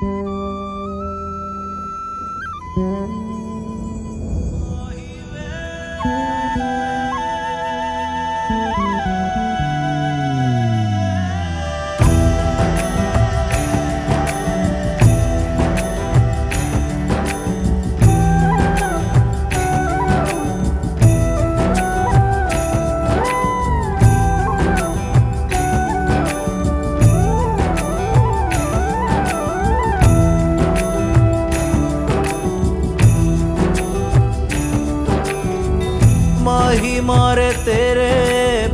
Thank you. तेरे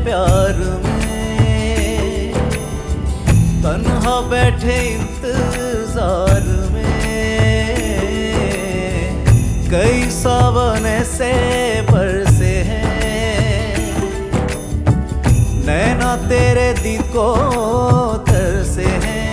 प्यार में। तन्हा बैठे इंतज़ार में। कई सावन से परसे हैं। नैना तेरे दिन को तरसे हैं।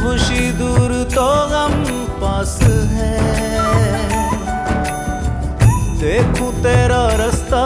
खुशी दूर तो गम पास है। देखूँ तेरा रास्ता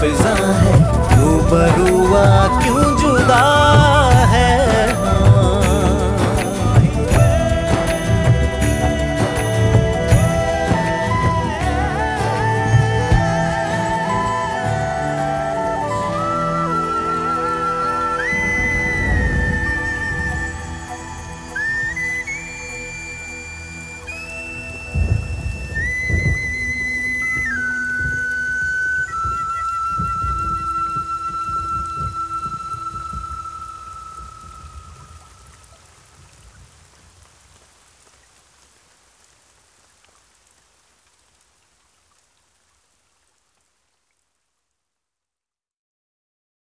फिजा है रूबरू